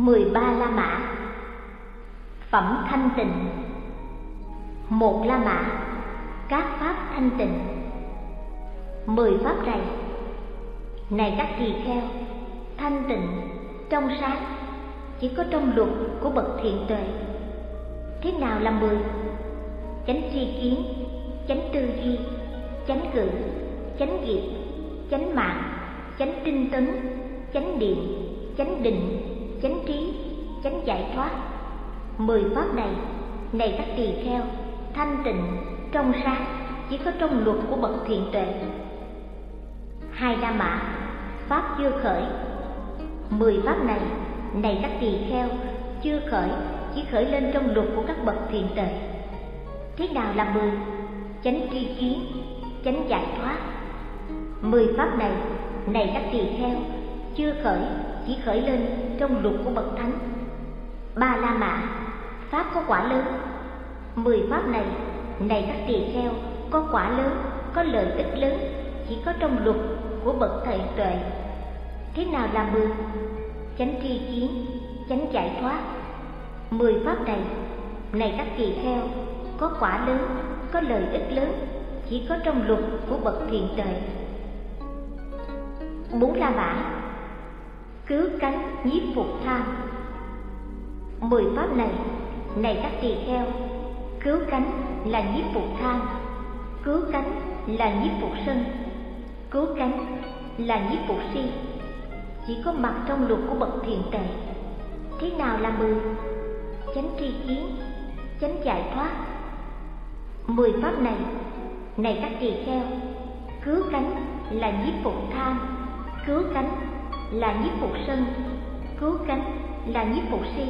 mười ba la mã. Phẩm thanh tịnh. Một la mã. Các pháp thanh tịnh. Mười pháp này này các tỳ kheo, thanh tịnh, trong sáng, chỉ có trong luật của bậc thiện tuệ. Thế nào là mười? Chánh tri kiến, chánh tư duy, chánh cử chánh nghiệp, chánh mạng, chánh tinh tấn, chánh điện chánh định chánh trí, chánh giải thoát. Mười pháp này này các tỳ kheo, thanh tịnh, trong sáng, chỉ có trong luật của bậc thiện tuệ. Hai la mã, pháp chưa khởi. Mười pháp này này các tỳ kheo, chưa khởi, chỉ khởi lên trong luật của các bậc thiện tuệ. Thế nào là mười? Chánh tri kiến, chánh giải thoát. Mười pháp này này các tỳ kheo chưa khởi, chỉ khởi lên trong luật của bậc thánh. Ba la mã, pháp có quả lớn. Mười pháp này này các tỳ kheo, có quả lớn, có lợi ích lớn, chỉ có trong luật của bậc thầy tuệ. Thế nào là mười? Chánh tri kiến, chánh giải thoát. Mười pháp này này các tỳ kheo, có quả lớn, có lợi ích lớn, chỉ có trong luật của bậc thiện tuệ. Bốn la mã cứu cánh nhiếp phục tham mười pháp này này các tỳ kheo, cứu cánh là nhiếp phục tham cứu cánh là nhiếp phục sân, cứu cánh là nhiếp phục si. Chỉ có mặt trong luật của bậc thiền tệ thế nào là mười? Chánh tri kiến, chánh giải thoát. Mười pháp này này các tỳ kheo, cứu cánh là nhiếp phục tham cứu cánh là nhiếp phục sân cứu cánh là nhiếp phục si,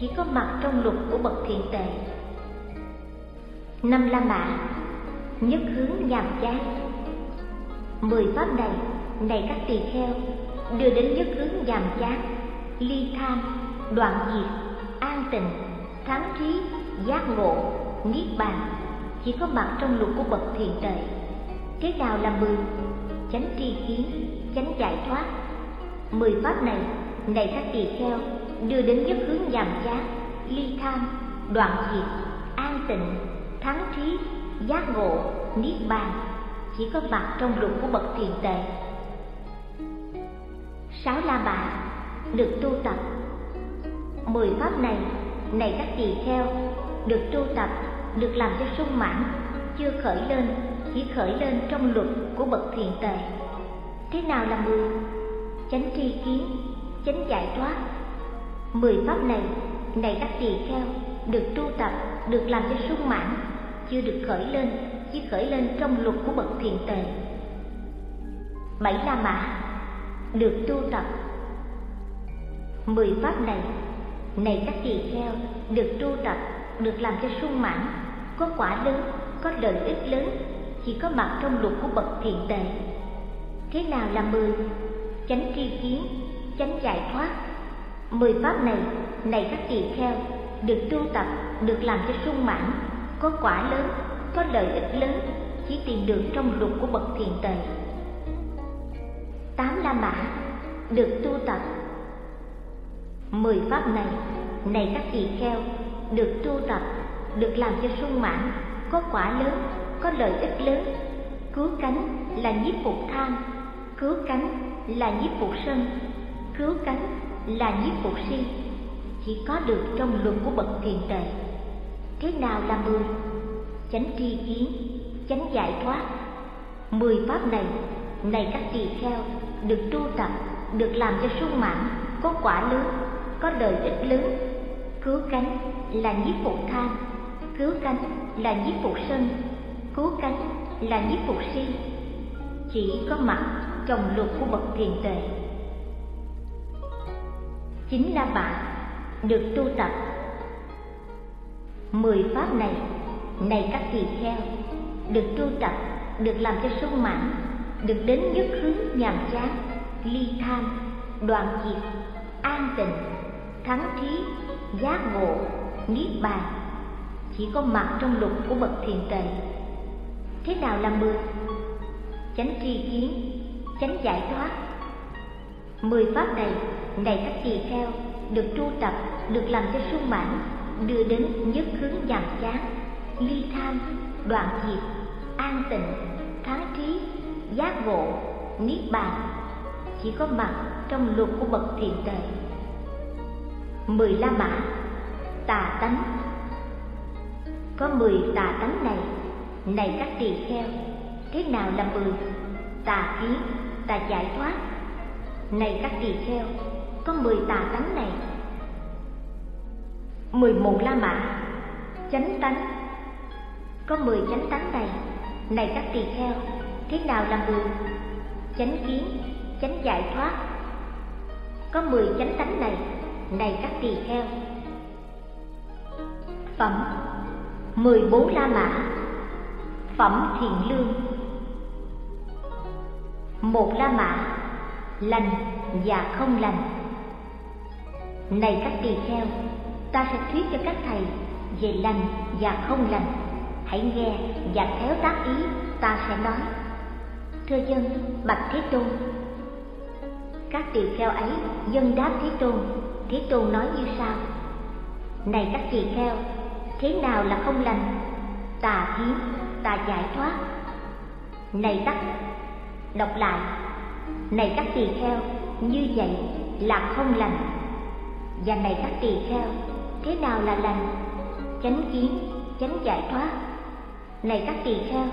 chỉ có mặt trong luật của bậc thiện tệ năm la mã, nhất hướng nhàm chán. Mười pháp này này các tỳ kheo, đưa đến nhất hướng nhàm chán, ly tham, đoạn diệt, an tịnh thắng trí, giác ngộ, niết bàn, chỉ có mặt trong luật của bậc thiện tệ thế nào là mười? Chánh tri kiến, chánh giải thoát mười pháp này này các tỳ kheo, đưa đến nhất hướng giảm chán, ly tham, đoạn diệt, an tịnh, thắng trí, giác ngộ, niết bàn. Chỉ có mặt trong luật của bậc thiền tệ. Sáu la bàn được tu tập. Mười pháp này này các tỳ kheo, được tu tập, được làm cho sung mãn, chưa khởi lên, chỉ khởi lên trong luật của bậc thiền tệ. Thế nào là mười? Chánh tri kiến, chánh giải thoát. Mười pháp này này các tỳ kheo được tu tập, được làm cho sung mãn, chưa được khởi lên, chỉ khởi lên trong luật của bậc thiền tề. Bảy la mã được tu tập. Mười pháp này này các tỳ kheo được tu tập, được làm cho sung mãn, có quả lớn, có lợi ích lớn, chỉ có mặt trong luật của bậc thiện tệ thế nào là mười? Chánh tri kiến, chánh giải thoát. Mười pháp này này các tỳ kheo, được tu tập, được làm cho sung mãn, có quả lớn, có lợi ích lớn, chỉ tìm được trong luật của bậc thiền tề. Tám la mã, được tu tập. Mười pháp này này các tỳ kheo, được tu tập, được làm cho sung mãn, có quả lớn, có lợi ích lớn. Cứu cánh là nhiếp phục tham, cứu cánh là nhiếp phục sân, cứu cánh là nhiếp phục si. Chỉ có được trong luật của bậc thiền tệ. Thế nào là mười? Chánh tri kiến, chánh giải thoát. Mười pháp này này các tỳ kheo, được tu tập, được làm cho sung mãn, có quả lớn, có lợi ích lớn. Cứu cánh là nhiếp phục tham cứu cánh là nhiếp phục sân, cứu cánh là nhiếp phục si. Chỉ có mặt trong luật của bậc thiền tuệ chính là bạn được tu tập. Mười pháp này này các tỳ kheo, được tu tập, được làm cho sung mãn, được đến nhất hướng nhàm chán, ly tham, đoàn diệt, an tịnh, thắng trí giác ngộ, niết bàn. Chỉ có mặt trong luật của bậc thiền tệ thế nào là mười? Chánh tri kiến chánh giải thoát. Mười pháp này này các tỳ kheo, được tu tập, được làm cho sung mãn, đưa đến nhất hướng nhàm chán, ly tham, đoạn diệt, an tịnh, thắng trí, giác ngộ, niết bàn. Chỉ có mặt trong luật của bậc thiện tệ mười la mã, tà tánh. Có mười tà tánh này này các tỳ kheo, thế nào là mười? Tà kiến tà giải thoát. Này các tỳ kheo, có mười tà tánh này. Mười một la mã, chánh tánh. Có mười chánh tánh này. Này các tỳ kheo, thế nào là mười? Chánh kiến, chánh giải thoát. Có mười chánh tánh này. Này các tỳ kheo. Phẩm, mười bốn la mã. Phẩm thiện lương một la mã. Lành và không lành. Này các tỳ kheo, ta sẽ thuyết cho các thầy về lành và không lành. Hãy nghe và khéo tác ý, ta sẽ nói. Thưa dân, bạch thế tôn. Các tỳ kheo ấy dân đáp thế tôn. Thế tôn nói như sau. Này các tỳ kheo, thế nào là không lành? Tà kiến tà giải thoát. Này các đọc lại. Này các tỳ kheo, như vậy là không lành. Và này các tỳ kheo, thế nào là lành? Chánh kiến, chánh giải thoát. Này các tỳ kheo,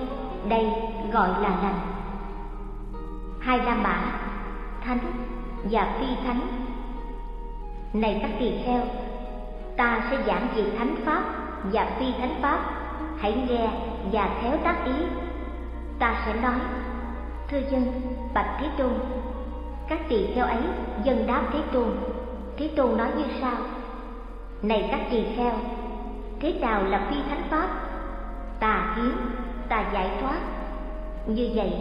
đây gọi là lành. Hai la mã, thánh và phi thánh. Này các tỳ kheo, ta sẽ giảng về thánh pháp và phi thánh pháp. Hãy nghe và khéo tác ý. Ta sẽ nói thưa dân, bạch thế tôn, các tỳ kheo ấy dân đáp thế tôn. Thế tôn nói như sau, này các tỳ kheo, thế nào là phi thánh pháp? Tà kiến, tà giải thoát. Như vậy,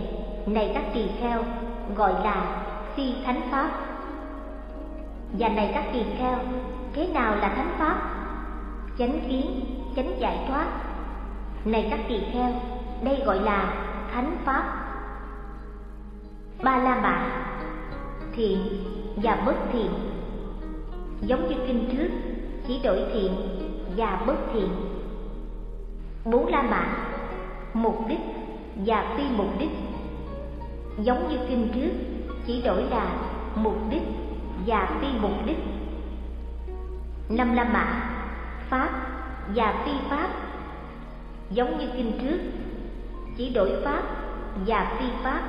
này các tỳ kheo, gọi là phi thánh pháp. Và này các tỳ kheo, thế nào là thánh pháp? Chánh kiến, chánh giải thoát. Này các tỳ kheo, đây gọi là thánh pháp ba la mã. Thiện và bất thiện. Giống như kinh trước, chỉ đổi thiện và bất thiện. Bốn la mã mục đích và phi mục đích. Giống như kinh trước, chỉ đổi là mục đích và phi mục đích. Năm la mã, pháp và phi pháp. Giống như kinh trước, chỉ đổi pháp và phi pháp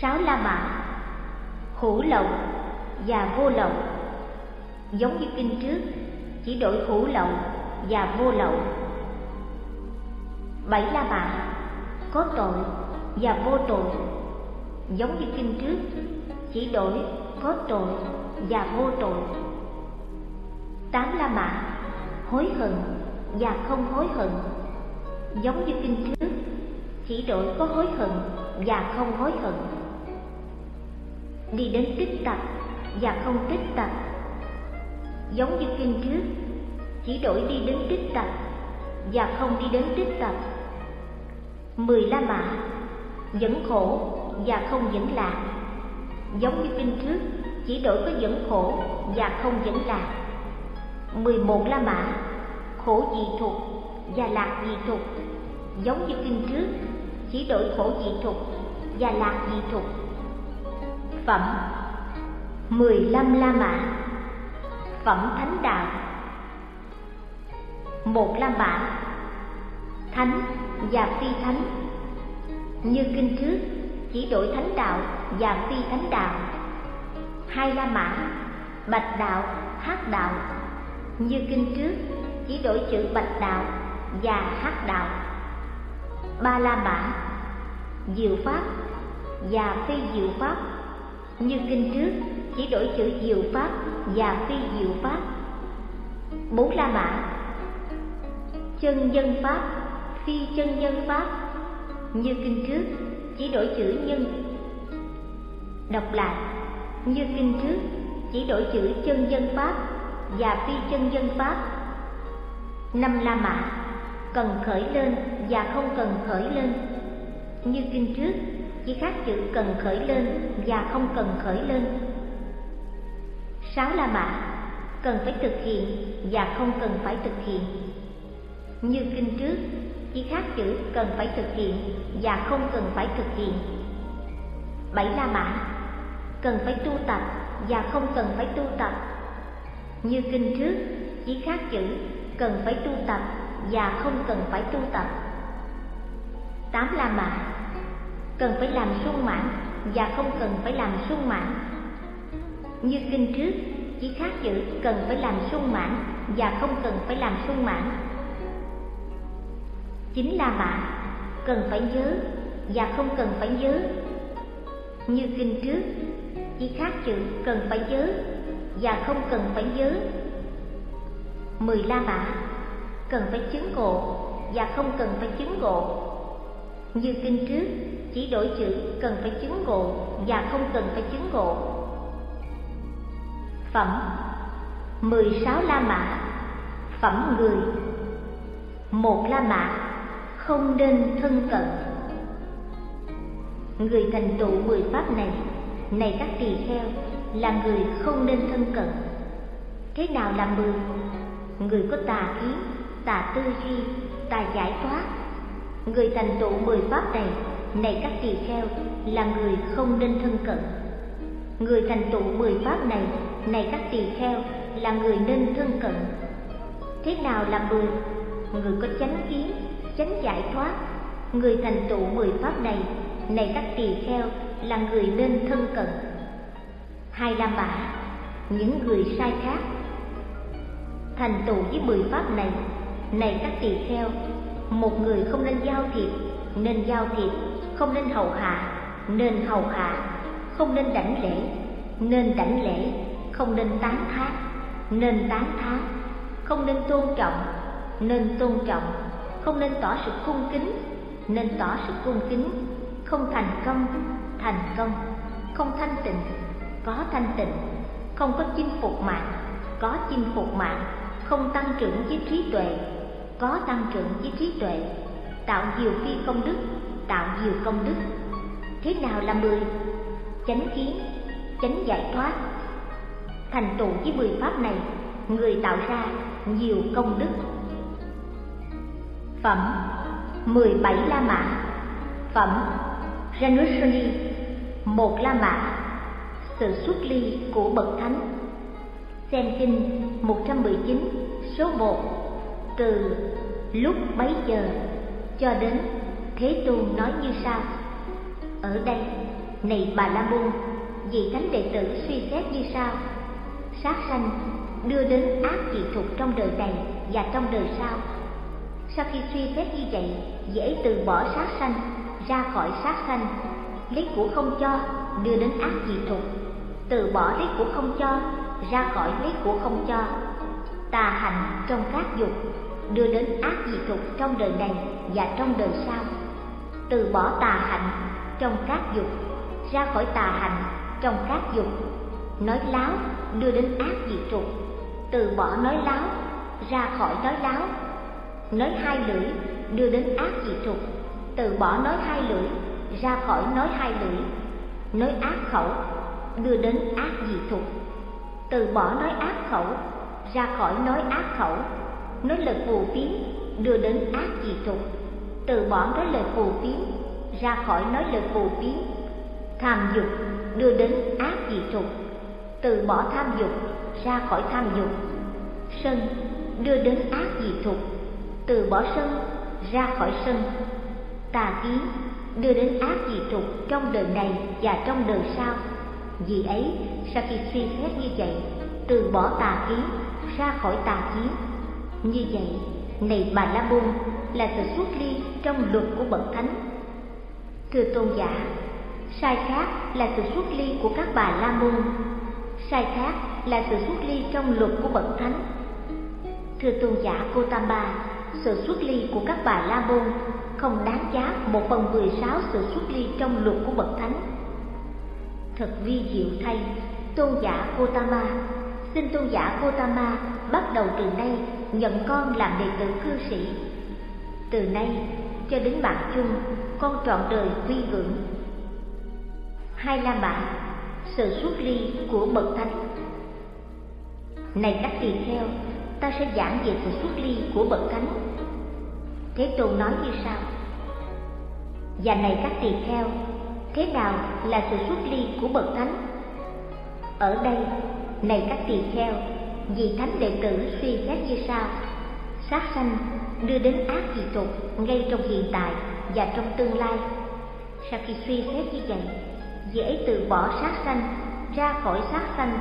sáu la mã, hữu lậu và vô lậu. Giống như kinh trước, chỉ đổi hữu lậu và vô lậu. Bảy la mã, có tội và vô tội. Giống như kinh trước, chỉ đổi có tội và vô tội. Tám la mã, hối hận và không hối hận. Giống như kinh trước, chỉ đổi có hối hận và không hối hận đi đến tích tập và không tích tập giống như kinh trước chỉ đổi đi đến tích tập và không đi đến tích tập mười la mã dẫn khổ và không dẫn lạc. Giống như kinh trước chỉ đổi có dẫn khổ và không dẫn lạc. Mười một la mã khổ dị thuộc và lạc dị thuộc, giống như kinh trước chỉ đổi khổ dị thuộc và lạc dị thuộc phẩm. mười lăm la mã. Phẩm thánh đạo. một la mã. Thánh và phi thánh. Như kinh trước chỉ đổi thánh đạo và phi thánh đạo. hai la mã. Bạch đạo hát đạo. Như kinh trước chỉ đổi chữ bạch đạo và hát đạo. ba la mã. Diệu pháp và phi diệu pháp như kinh trước, chỉ đổi chữ diệu pháp và phi diệu pháp. Bốn la mã. Chân dân pháp, phi chân dân pháp. Như kinh trước, chỉ đổi chữ nhân. Đọc lại như kinh trước, chỉ đổi chữ chân dân pháp và phi chân dân pháp. Năm la mã. Cần khởi lên và không cần khởi lên. Như kinh trước chỉ khác chữ cần khởi lên và không cần khởi lên. Sáu la mã, cần phải thực hiện và không cần phải thực hiện. Như kinh trước, chỉ khác chữ cần phải thực hiện và không cần phải thực hiện. Bảy la mã, cần phải tu tập và không cần phải tu tập. Như kinh trước, chỉ khác chữ cần phải tu tập và không cần phải tu tập. Tám la mã cần phải làm sung mãn và không cần phải làm sung mãn như kinh trước chỉ khác chữ cần phải làm sung mãn và không cần phải làm sung mãn chính là bạn cần phải nhớ và không cần phải nhớ như kinh trước chỉ khác chữ cần phải nhớ và không cần phải nhớ mười la mã cần phải chứng ngộ và không cần phải chứng ngộ như kinh trước chỉ đổi chữ cần phải chứng ngộ và không cần phải chứng ngộ. Phẩm mười sáu la mã. Phẩm người. Một la mã không nên thân cận. Người thành tựu mười pháp này này các tỳ kheo, là người không nên thân cận. Thế nào là mười? Người có tà kiến tà tư duy, tà giải thoát. Người thành tựu mười pháp này này các tỳ kheo, là người không nên thân cận. Người thành tựu mười pháp này này các tỳ kheo, là người nên thân cận. Thế nào là mười? Người có chánh kiến, chánh giải thoát. Người thành tựu mười pháp này này các tỳ kheo, là người nên thân cận. Hai la mã, những người sai khác. Thành tựu với mười pháp này này các tỳ kheo, một người không nên giao thiệp, nên giao thiệp không nên hầu hạ, nên hầu hạ, không nên đảnh lễ, nên đảnh lễ, không nên tán thán, nên tán thán, không nên tôn trọng, nên tôn trọng, không nên tỏ sự cung kính, nên tỏ sự cung kính, không thành công thành công, không thanh tịnh, có thanh tịnh, không có chinh phục mạng, có chinh phục mạng, không tăng trưởng với trí tuệ, có tăng trưởng với trí tuệ, tạo nhiều phi công đức tạo nhiều công đức. Thế nào là mười? Chánh kiến, chánh giải thoát. Thành tựu với mười pháp này, người tạo ra nhiều công đức. Phẩm mười bảy la mã. Phẩm Janusani một la mã. Sự xuất ly của bậc thánh. Xem kinh 119 số 1 từ lúc bấy giờ cho đến Thế Tôn nói như sau. Ở đây, này Bà La Môn, vị thánh đệ tử suy xét như sau. Sát sanh đưa đến ác dị thục trong đời này và trong đời sau. Sau khi suy xét như vậy, dễ từ bỏ sát sanh, ra khỏi sát sanh. Lấy của không cho, đưa đến ác dị thục Từ bỏ lấy của không cho, ra khỏi lấy của không cho. Tà hành trong các dục đưa đến ác dị thục trong đời này và trong đời sau từ bỏ tà hạnh trong các dục, ra khỏi tà hạnh trong các dục. Nói láo, đưa đến ác dị trục. Từ bỏ nói láo, ra khỏi nói láo. Nói hai lưỡi, đưa đến ác dị trục. Từ bỏ nói hai lưỡi, ra khỏi nói hai lưỡi. Nói ác khẩu, đưa đến ác dị trục. Từ bỏ nói ác khẩu, ra khỏi nói ác khẩu. Nói lời phù phiếm đưa đến ác dị trục từ bỏ nói lời phù phiếm, ra khỏi nói lời phù phiếm. Tham dục đưa đến ác dị trục, từ bỏ tham dục, ra khỏi tham dục. Sân đưa đến ác dị thục từ bỏ sân, ra khỏi sân. Tà kiến đưa đến ác dị trục trong đời này và trong đời sau. Vì ấy, sau khi suy xét như vậy, từ bỏ tà kiến ra khỏi tà kiến như vậy, này bà la môn là sự xuất ly trong luật của bậc thánh. Thưa tôn giả, sai khác là sự xuất ly của các bà la môn. Sai khác là sự xuất ly trong luật của bậc thánh. Thưa tôn giả Gotama, sự xuất ly của các bà la môn không đáng giá một phần mười sáu sự xuất ly trong luật của bậc thánh. Thật vi diệu thay, tôn giả Gotama, xin tôn giả Gotama bắt đầu từ nay nhận con làm đệ tử cư sĩ. Từ nay cho đến mạng chung, con trọn đời quy ngưỡng hai la mã, sự xuất ly của bậc thánh. Này các tỳ kheo, ta sẽ giảng về sự xuất ly của bậc thánh. Thế tôn nói như sau. Và này các tỳ kheo, thế nào là sự xuất ly của bậc thánh? Ở đây, này các tỳ kheo vì thánh đệ tử suy xét như sau. Sát sanh đưa đến ác dị tục ngay trong hiện tại và trong tương lai. Sau khi suy xét như vậy, dễ từ bỏ sát sanh, ra khỏi sát sanh,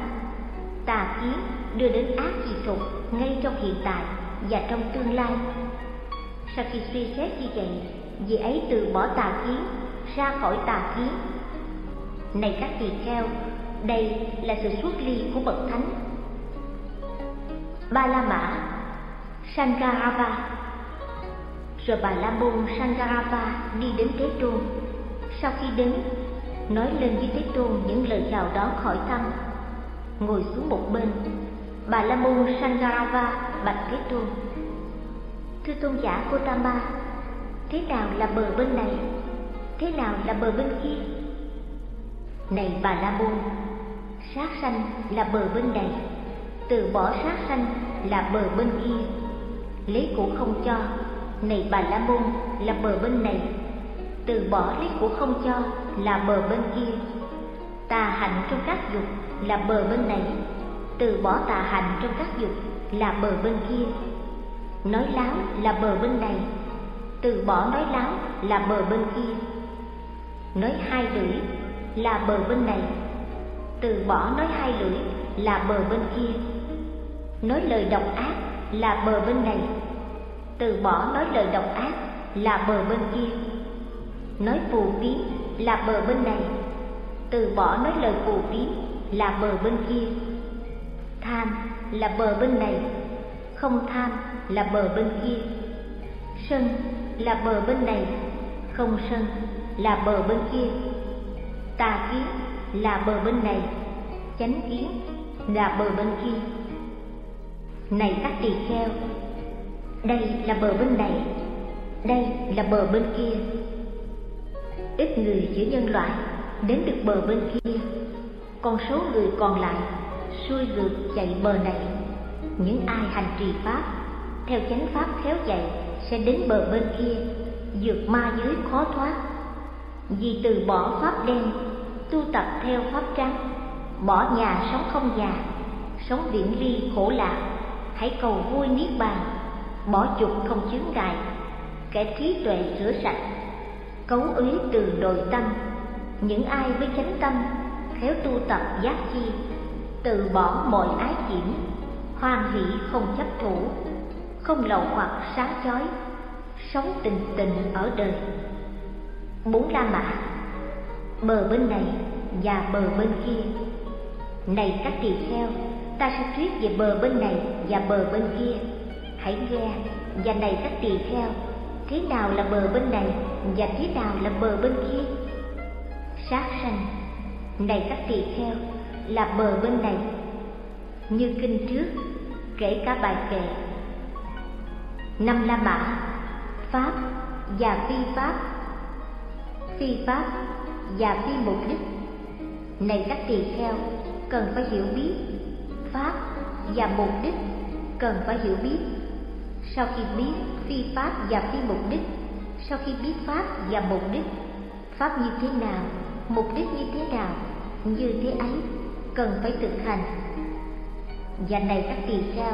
tà kiến đưa đến ác dị tục ngay trong hiện tại và trong tương lai. Sau khi suy xét như vậy, dễ ấy từ bỏ tà kiến, ra khỏi tà kiến. Này các tỳ kheo, đây là sự xuất ly của bậc thánh. Ba la mã sankarava rồi bà la môn Sangarava đi đến thế tôn. Sau khi đến, nói lên với thế tôn những lời chào đó khỏi tâm. ngồi xuống một bên, bà la môn Sangarava bạch thế tôn. Thưa tôn giả Gotama thế nào là bờ bên này? Thế nào là bờ bên kia? Này bà la môn sát sanh là bờ bên này, từ bỏ sát sanh là bờ bên kia. Lấy của không cho này bà la môn, là bờ bên này. Từ bỏ lấy của không cho là bờ bên kia. Tà hạnh trong các dục là bờ bên này. Từ bỏ tà hạnh trong các dục là bờ bên kia. Nói láo là bờ bên này. Từ bỏ nói láo là bờ bên kia. Nói hai lưỡi là bờ bên này. Từ bỏ nói hai lưỡi là bờ bên kia. Nói lời độc ác là bờ bên này từ bỏ nói lời độc ác là bờ bên kia. Nói phù phiếm là bờ bên này, từ bỏ nói lời phù phiếm là bờ bên kia. Tham là bờ bên này, không tham là bờ bên kia. Sân là bờ bên này, không sân là bờ bên kia. Tà kiến là bờ bên này, chánh kiến là bờ bên kia. Này các tỳ kheo đây là bờ bên này. Đây là bờ bên kia. Ít người giữa nhân loại đến được bờ bên kia. Con số người còn lại xuôi ngược chạy bờ này. Những ai hành trì pháp, theo chánh pháp khéo dạy, sẽ đến bờ bên kia, vượt ma giới khó thoát. Vì từ bỏ pháp đen, tu tập theo pháp trắng, bỏ nhà sống không già, sống viễn ly khổ lạc, hãy cầu vui niết bàn bỏ dục không chướng ngại, kẻ trí tuệ rửa sạch, cấu úy từ nội tâm. Những ai với chánh tâm, khéo tu tập giác chi, từ bỏ mọi ái nhiễm hoan hỷ không chấp thủ, không lậu hoặc sáng chói, sống tình tình ở đời. Bốn la mã, bờ bên này và bờ bên kia. Này các tỳ kheo, ta sẽ thuyết về bờ bên này và bờ bên kia hãy nghe và này các tỳ kheo. Thế nào là bờ bên này và thế nào là bờ bên kia? Sát sanh, này các tỳ kheo, là bờ bên này. Như kinh trước, kể cả bài kệ. Năm la mã, pháp và phi pháp. Phi pháp và phi mục đích này các tỳ kheo, cần phải hiểu biết. Pháp và mục đích cần phải hiểu biết sau khi biết phi pháp và phi mục đích, sau khi biết pháp và mục đích, pháp như thế nào, mục đích như thế nào, như thế ấy, cần phải thực hành. Và này các tỳ kheo,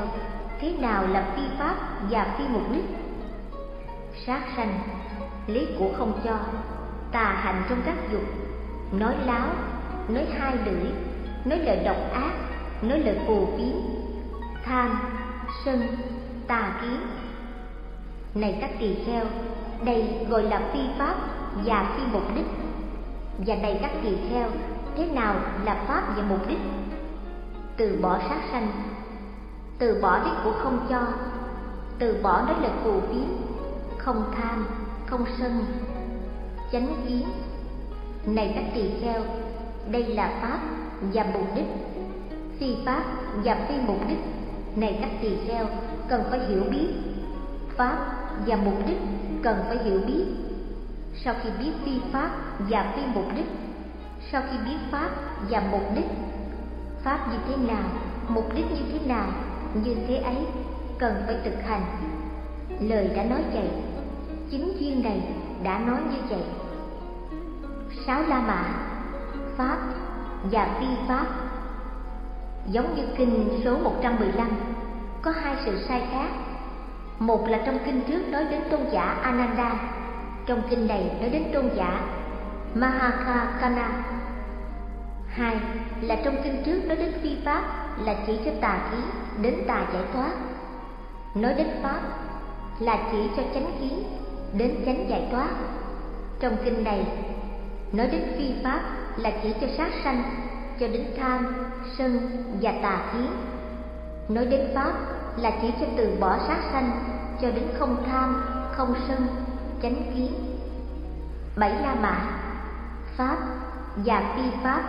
thế nào là phi pháp và phi mục đích? Sát sanh lấy của không cho, tà hành trong các dục, nói láo, nói hai lưỡi, nói lời độc ác, nói lời phù phiếm, tham, sân tà kiến này các tỳ kheo, đây gọi là phi pháp và phi mục đích. Và này các tỳ kheo, thế nào là pháp và mục đích? Từ bỏ sát sanh, từ bỏ đích của không cho, từ bỏ nói là phù phiếm không tham, không sân, chánh kiến này các tỳ kheo, đây là pháp và mục đích, phi pháp và phi mục đích này các tỳ kheo, cần phải hiểu biết. Pháp và mục đích cần phải hiểu biết. Sau khi biết phi pháp và phi mục đích, sau khi biết pháp và mục đích, pháp như thế nào, mục đích như thế nào, như thế ấy cần phải thực hành. Lời đã nói vậy, chính duyên này đã nói như vậy. Sáu la mã, pháp và phi pháp giống như kinh số 115 có hai sự sai khác. Một là trong kinh trước nói đến tôn giả Ananda, trong kinh này nói đến tôn giả Mahakakana. Hai là trong kinh trước nói đến phi pháp, là chỉ cho tà khí, đến tà giải thoát. Nói đến pháp, là chỉ cho chánh kiến đến chánh giải thoát. Trong kinh này, nói đến phi pháp, là chỉ cho sát sanh, cho đến tham sân và tà kiến nói đến pháp là chỉ cho từ bỏ sát sanh, cho đến không tham, không sân, chánh kiến. Bảy la mã, pháp và phi pháp.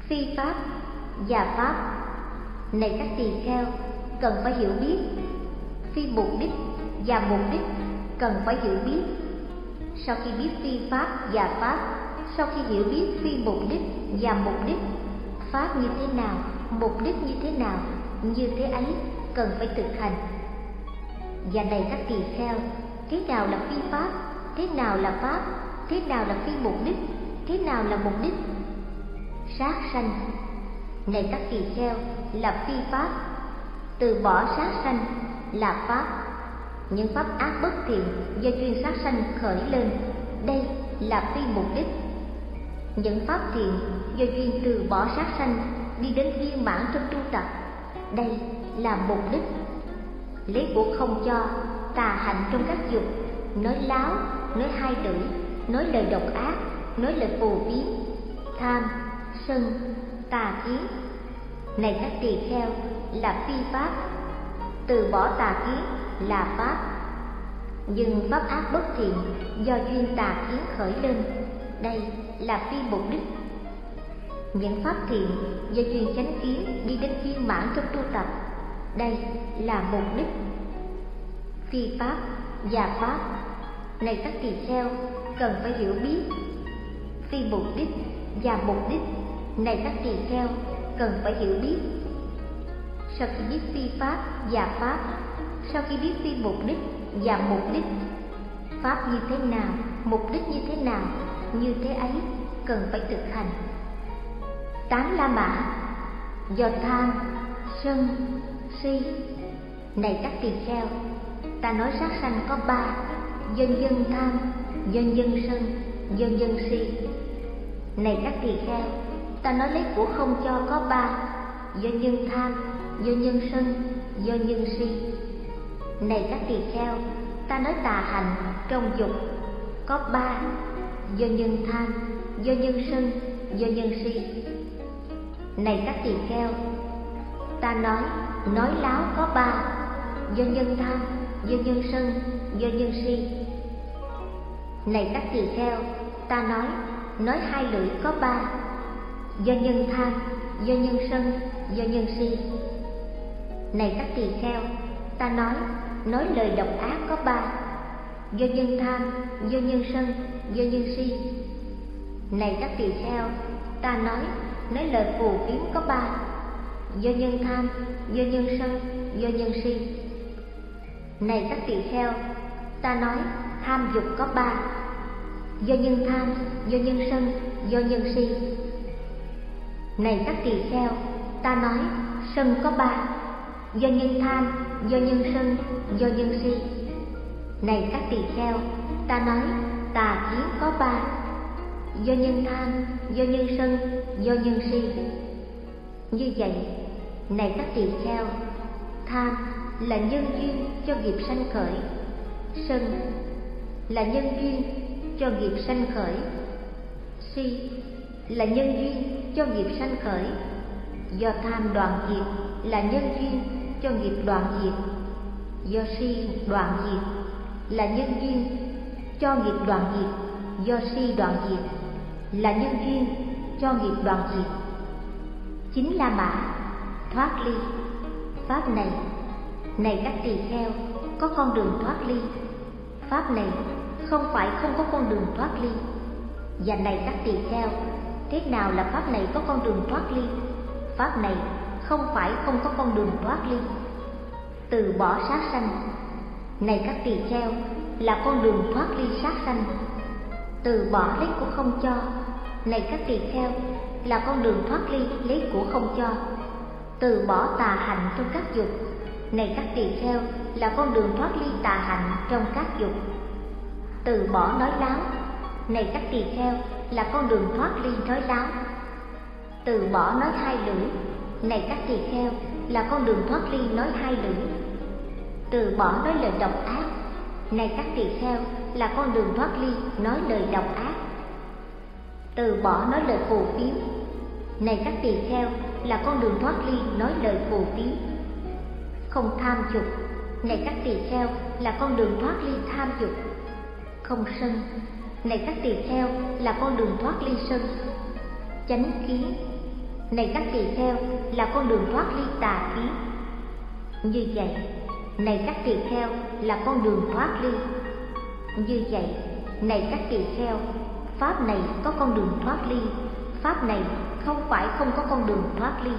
Phi pháp và pháp. Này các tỳ kheo, cần phải hiểu biết. Phi mục đích và mục đích cần phải hiểu biết. Sau khi biết phi pháp và pháp, sau khi hiểu biết phi mục đích và mục đích pháp như thế nào, mục đích như thế nào, như thế ấy cần phải thực hành. Và này các tỳ kheo, thế nào là phi pháp, thế nào là pháp, thế nào là phi mục đích, thế nào là mục đích? Sát sanh. Này các tỳ kheo, là phi pháp. Từ bỏ sát sanh là pháp. Những pháp ác bất thiện do chuyên sát sanh khởi lên, đây là phi mục đích. Những pháp thiện do duyên từ bỏ sát sanh, đi đến viên mãn trong tu tập. Đây là mục đích. Lấy của không cho, tà hạnh trong các dục, nói láo, nói hai tử, nói lời độc ác, nói lời phù biến, tham, sân, tà kiến. Này các tỳ kheo, là phi pháp. Từ bỏ tà kiến là pháp. Nhưng pháp ác bất thiện do duyên tà kiến khởi lên. Đây là phi mục đích những pháp thiện do duyên chánh kiến đi đến viên mãn trong tu tập. Đây là mục đích. Phi pháp và pháp, này các tỳ kheo cần phải hiểu biết. Phi mục đích và mục đích, này các tỳ kheo cần phải hiểu biết. Sau khi biết phi pháp và pháp, sau khi biết phi mục đích và mục đích, pháp như thế nào, mục đích như thế nào, như thế ấy cần phải thực hành tám la mã, do tham sân si, này các tỳ kheo. Ta nói sát sanh có ba, dân dân tham dân dân sân dân dân si. Này các tỳ kheo, ta nói lấy của không cho có ba do nhân tham do nhân sân do nhân si. Này các tỳ kheo, ta nói tà hành trong dục có ba do nhân tham do nhân sân do nhân si này các tỳ kheo, ta nói nói láo có ba, do nhân tham, do nhân sân, do nhân si. Này các tỳ kheo, ta nói nói hai lưỡi có ba, do nhân tham, do nhân sân, do nhân si. Này các tỳ kheo, ta nói nói lời độc ác có ba, do nhân tham, do nhân sân, do nhân si. Này các tỳ kheo, ta nói nói lời phù kiến có ba. Do nhân tham, do nhân sân, do nhân si. Này các tỳ kheo, ta nói tham dục có ba. Do nhân tham, do nhân sân, do nhân si. Này các tỳ kheo, ta nói sân có ba. Do nhân tham, do nhân sân, do nhân si. Này các tỳ kheo, ta nói tà kiến có ba. Do nhân tham, do nhân sân do nhân si. Như vậy, này các tỳ kheo, tham là nhân duyên cho nghiệp sanh khởi, sân là nhân duyên cho nghiệp sanh khởi, si là nhân duyên cho nghiệp sanh khởi. Do tham đoạn diệt là nhân duyên cho nghiệp đoạn diệt. Do si đoạn diệt là nhân duyên cho nghiệp đoạn diệt. Do si đoạn diệt là nhân duyên cho nghiệp đoàn diệt chính là mã thoát ly. Pháp này này các tỳ kheo, có con đường thoát ly. Pháp này, không phải không có con đường thoát ly. Và này các tỳ kheo, thế nào là pháp này có con đường thoát ly? Pháp này không phải không có con đường thoát ly. Từ bỏ sát sanh. Này các tỳ kheo, là con đường thoát ly sát sanh. Từ bỏ lấy của không cho này các tỳ kheo, là con đường thoát ly lấy của không cho. Từ bỏ tà hạnh trong các dục. Này các tỳ kheo, là con đường thoát ly tà hạnh trong các dục. Từ bỏ nói láo. Này các tỳ kheo, là con đường thoát ly nói láo. Từ bỏ nói hai lưỡi. Này các tỳ kheo, là con đường thoát ly nói hai lưỡi. Từ bỏ nói lời độc ác. Này các tỳ kheo, là con đường thoát ly nói lời độc ác từ bỏ nói lời phù phiếm. Này các tỳ kheo, là con đường thoát ly nói lời phù phiếm. Không tham dục. Này các tỳ kheo, là con đường thoát ly tham dục. Không sân. Này các tỳ kheo, là con đường thoát ly sân. Chánh kiến này các tỳ kheo, là con đường thoát ly tà kiến như vậy, này các tỳ kheo, là con đường thoát ly. Như vậy, này các tỳ kheo pháp này có con đường thoát ly. Pháp này không phải không có con đường thoát ly.